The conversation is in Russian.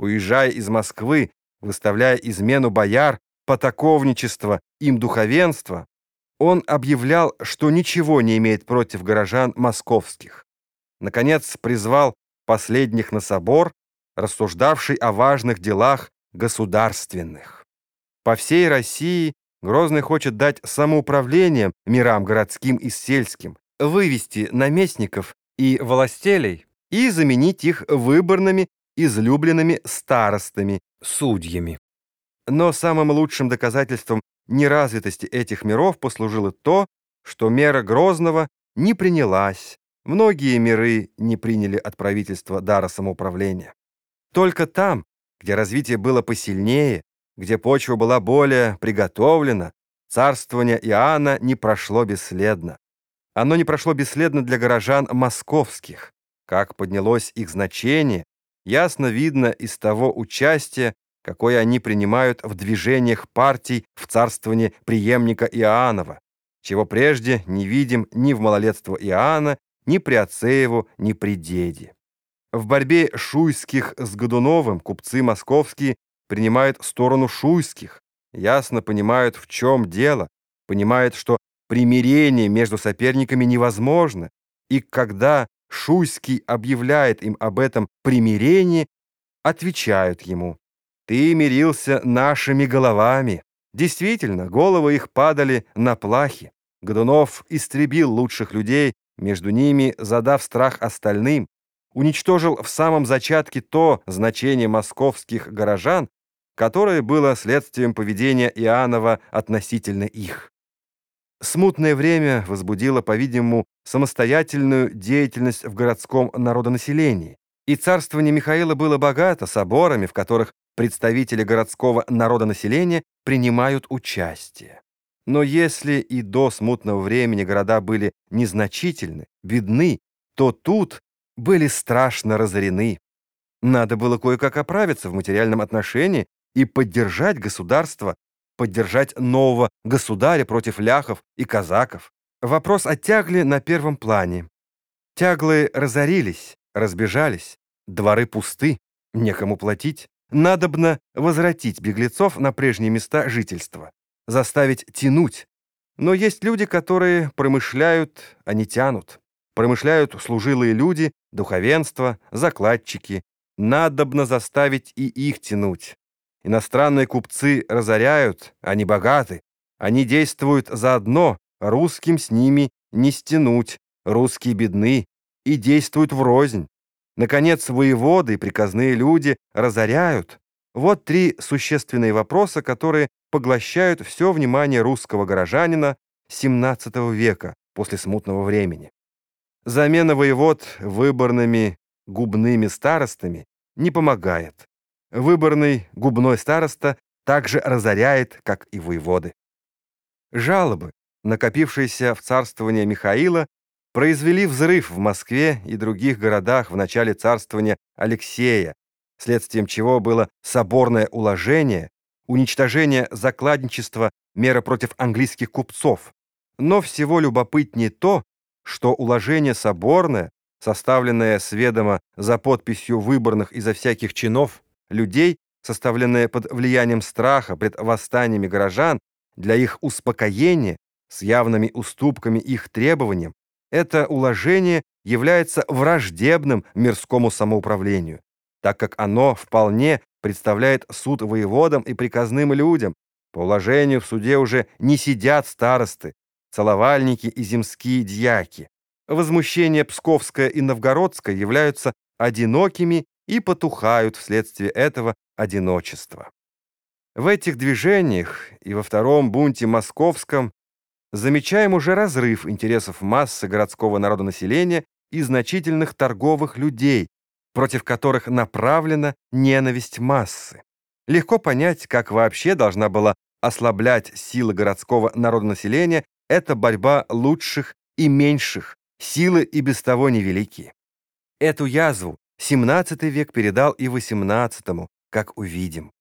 уезжая из Москвы, выставляя измену бояр, потаковничество им духовенство, он объявлял, что ничего не имеет против горожан московских. Наконец призвал последних на собор, рассуждавший о важных делах государственных. По всей России Грозный хочет дать самоуправление мирам городским и сельским, вывести наместников и властелей и заменить их выборными, излюбленными старостами, судьями. Но самым лучшим доказательством неразвитости этих миров послужило то, что мера Грозного не принялась, многие миры не приняли от правительства дара самоуправления. Только там, где развитие было посильнее, где почва была более приготовлена, царствование Иоанна не прошло бесследно. Оно не прошло бесследно для горожан московских. Как поднялось их значение, ясно видно из того участия, какое они принимают в движениях партий в царствовании преемника Иоаннова, чего прежде не видим ни в малолетство Иоанна, ни при его, ни при деде. В борьбе шуйских с Годуновым купцы московские принимают сторону шуйских, ясно понимают, в чем дело, понимают, что примирение между соперниками невозможно, и когда Шуйский объявляет им об этом примирении, отвечают ему, «Ты мирился нашими головами». Действительно, головы их падали на плахи. Годунов истребил лучших людей, между ними задав страх остальным, уничтожил в самом зачатке то значение московских горожан, которое было следствием поведения Иоаннова относительно их. Смутное время возбудило, по-видимому, самостоятельную деятельность в городском народонаселении, и царствование Михаила было богато соборами, в которых представители городского народонаселения принимают участие. Но если и до смутного времени города были незначительны, бедны, то тут были страшно разорены. Надо было кое-как оправиться в материальном отношении и поддержать государство, поддержать нового государя против ляхов и казаков. Вопрос о тягле на первом плане. Тяглы разорились, разбежались, дворы пусты, некому платить. Надобно возвратить беглецов на прежние места жительства, заставить тянуть. Но есть люди, которые промышляют, а не тянут. Промышляют служилые люди, духовенство, закладчики. Надобно заставить и их тянуть. Иностранные купцы разоряют, они богаты. Они действуют заодно, русским с ними не стянуть, русские бедны и действуют врознь. Наконец, воеводы и приказные люди разоряют. Вот три существенные вопроса, которые поглощают все внимание русского горожанина XVII века после смутного времени. Замена воевод выборными губными старостами не помогает. Выборный губной староста также разоряет, как и воеводы. Жалобы, накопившиеся в царствование Михаила, произвели взрыв в Москве и других городах в начале царствования Алексея, следствием чего было соборное уложение, уничтожение закладничества, мера против английских купцов. Но всего любопытнее то, что уложение соборное, составленное с ведома за подписью выборных изо всяких чинов, людей, составленное под влиянием страха пред восстаниями горожан, для их успокоения, с явными уступками их требованиям, это уложение является враждебным мирскому самоуправлению, так как оно вполне представляет суд воеводам и приказным людям. По уложению в суде уже не сидят старосты, целовальники и земские дьяки. Возмущение Псковское и Новгородское являются одинокими и потухают вследствие этого одиночества. В этих движениях и во втором бунте московском замечаем уже разрыв интересов массы городского народонаселения и значительных торговых людей, против которых направлена ненависть массы. Легко понять, как вообще должна была ослаблять силы городского народонаселения эта борьба лучших и меньших, силы и без того невеликие. Эту язву XVII век передал и XVIII, как увидим.